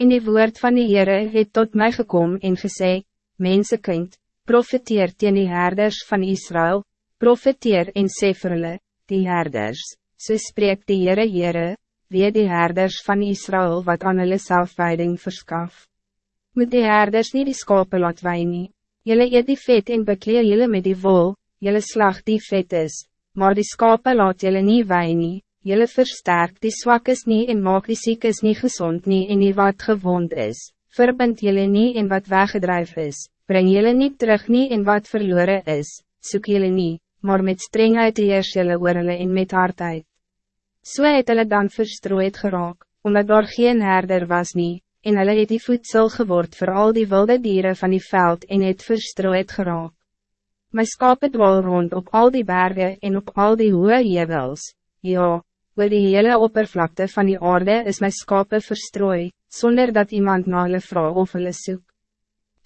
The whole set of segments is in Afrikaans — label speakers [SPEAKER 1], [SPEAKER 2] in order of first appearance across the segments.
[SPEAKER 1] En die woord van die Heere het tot mij gekomen en gesê, Mensenkind, profeteer teen die herders van Israël, profeteer en sê vir hulle, die herders, so spreek die Heere Heere, wie die herders van Israël wat aan hulle selfweiding verskaf. Moet die herders niet die skape laat wei nie, jylle eet die vet en bekleer jylle met die wol, jylle slag die vet is, maar die skape laat jylle nie wei nie, jylle versterk die zwakkes nie en maak die ziekes nie gezond nie en die wat gewond is, verbind jylle nie en wat weggedrijf is, breng jylle niet terug nie en wat verloren is, soek jylle nie, maar met strengheid heers jylle oor hulle en met hardheid. So het hulle dan verstrooid geraak, omdat daar geen herder was nie, en hulle het die voedsel geword voor al die wilde dieren van die veld en het verstrooid geraak. My skape dwal rond op al die bergen en op al die hoë jewels, ja, oor die hele oppervlakte van die aarde is my skape verstrooi, zonder dat iemand na hulle vraag of hulle soek.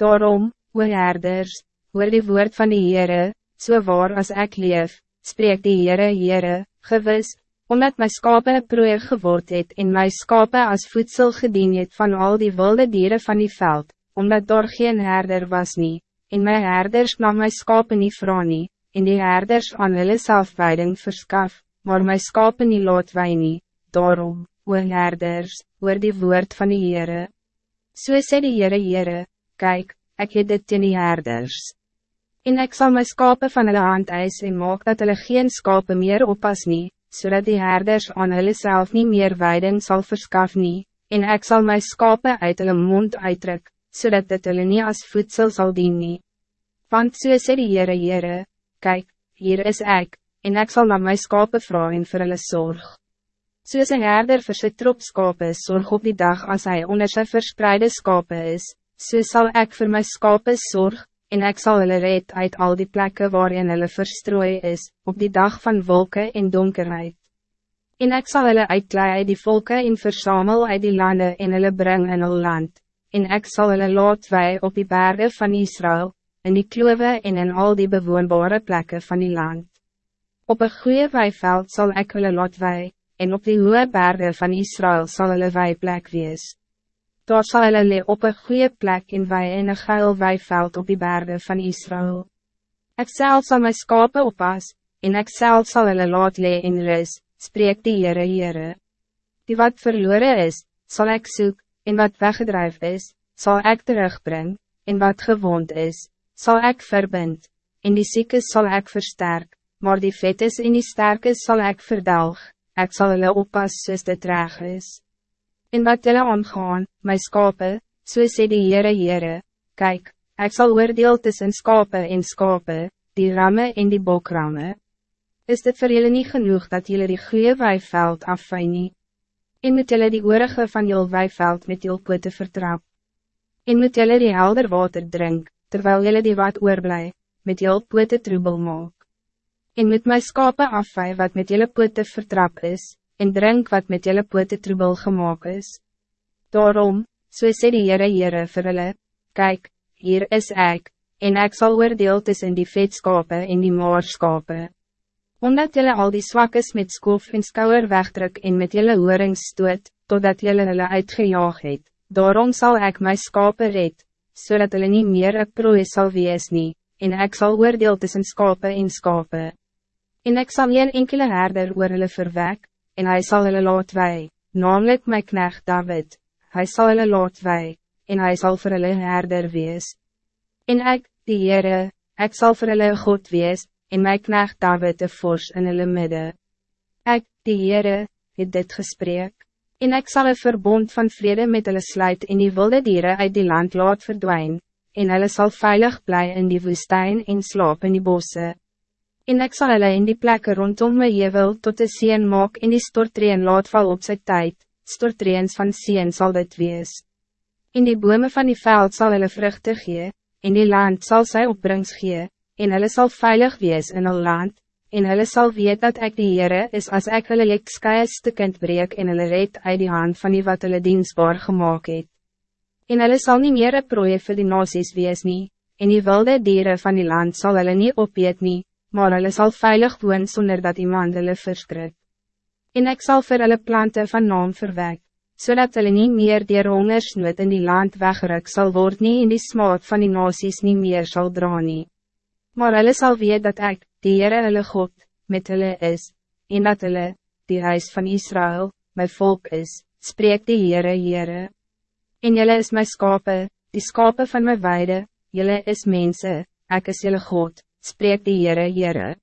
[SPEAKER 1] Daarom, oor herders, oor die woord van die Heere, so waar als ik leef, spreek die Heere Heere, gewis, omdat my skape proeer geword het en my skape as voedsel gedien het van al die wilde dieren van die veld, omdat daar geen herder was nie, en my herders nam my skape nie vra nie, en die herders aan hulle selfweiding verskaf, maar my skape nie laat wij nie, daarom, oor herders, oor die woord van die Heere. So sê die Heere Heere, kyk, ek het dit teen die herders. En ik zal mijn skape van hulle hand eis en maak dat hulle geen skape meer oppas nie, zodat die herders aan hulle self nie meer weiden zal verskaf nie, en ik zal mijn skape uit hulle mond uitdruk, zodat dit hulle nie as voedsel sal dien nie. Want so sê die Heere Heere, kyk, hier is ik, en ik zal naar mijn skape vragen en vir hulle zorg. Soos een herder vir sy trop skape zorg op die dag als hij onder sy verspreide skape is, so zal ik voor mijn skape zorg, en ik zal hulle red uit al die plekken waarin hulle verstrooi is, op die dag van wolken en donkerheid. En ik zal hulle uitklei uit die volken en versamel uit die landen en hulle bring in hulle land, en ik zal hulle laat wij op die bergen van Israël, in die klove en in al die bewoonbare plekken van die land. Op een goede weiveld zal ik hulle laat wij, en op die hoge bergen van Israël zal hulle weiplek wees daar sal hulle lee op een goede plek in wij in een geil weiveld op die bergen van Israël. Ik zelf zal mijn skape oppas, en ik zelf zal hulle laat lee in rus, spreek die Heere Heere. Die wat verloren is, zal ik zoek, en wat weggedrijf is, zal ik terugbrengen, en wat gewond is, zal ik verbind, en die ziekes zal ik versterk, maar die vetes en die sterkes zal ik verdelg, ik zal hulle oppas soos dit reg is. En wat julle aangaan, my skape, so sê die Heere Heere, kyk, ek sal oordeel tussen skape en skape, die ramme en die bokramme. Is dit voor jullie niet genoeg dat jullie die goede weiveld afvijn nie? En moet jullie die oorige van jul weiveld met jul putte vertrap? En moet jullie die helder water drink, terwijl jullie die wat oorblij, met jul putte troebel maak? En moet my skape afvij wat met jullie putte vertrap is, en drink wat met jelle pote troebel gemaakt is. Daarom, so sê die Heere Heere vir hulle, kyk, hier is ik, en ik zal oordeel tussen die vetskape en die maarskape. Omdat jelle al die zwakkes met skoof en skouwer wegdruk en met jelle hoorings stoot, totdat jelle hulle uitgejaag het, daarom zal ik my skape red, zodat so hulle nie meer een prooi sal wees nie, en ik zal oordeel tussen skape en skape. En ik zal een enkele herder oor hulle verwek, en hij zal hulle laat wij, namelijk mijn knecht David, hij zal hulle laat wij, en hij zal voor hulle herder wees. En ik, die Heere, ik zal voor hulle God wees, en mijn knecht David de fors in hulle midden. Ik, die Heere, het dit gesprek, en ik zal een verbond van vrede met hulle sluit en die wilde dieren uit die land laat verdwijnen, en hulle zal veilig blij in die woestijn en slaap in die bossen. En ik zal hulle in die plekken rondom my jevel tot de sien maak en die stortreen laat val op sy tyd, stortreens van sien zal dit wees. In die bome van die veld zal hulle vruchte gee, en die land zal sy opbrengs gee, en hulle sal veilig wees in hulle land, en hulle sal weet dat ik die Heere is als ik hulle jekskye stukkend breek en hulle red uit die hand van die wat hulle diensbaar gemaakt het. En hulle sal nie meer een prooi vir die nasies wees nie, en die wilde dieren van die land zal hulle nie opeet nie, maar hulle sal veilig woon zonder dat iemand hulle verskrik. En ik zal vir hulle planten van naam verwek, zodat hulle nie meer die hongersnood in die land weggeruk sal word nie en die smaad van die nasies nie meer sal dra nie. Maar hulle sal weet dat ik, die Heere hulle God, met hulle is, en dat hulle, die huis van Israël, mijn volk is, spreek die Heere Heere. En julle is mijn skape, die skape van mijn weide, julle is mensen, ik is julle God, spreek die Heere Heere.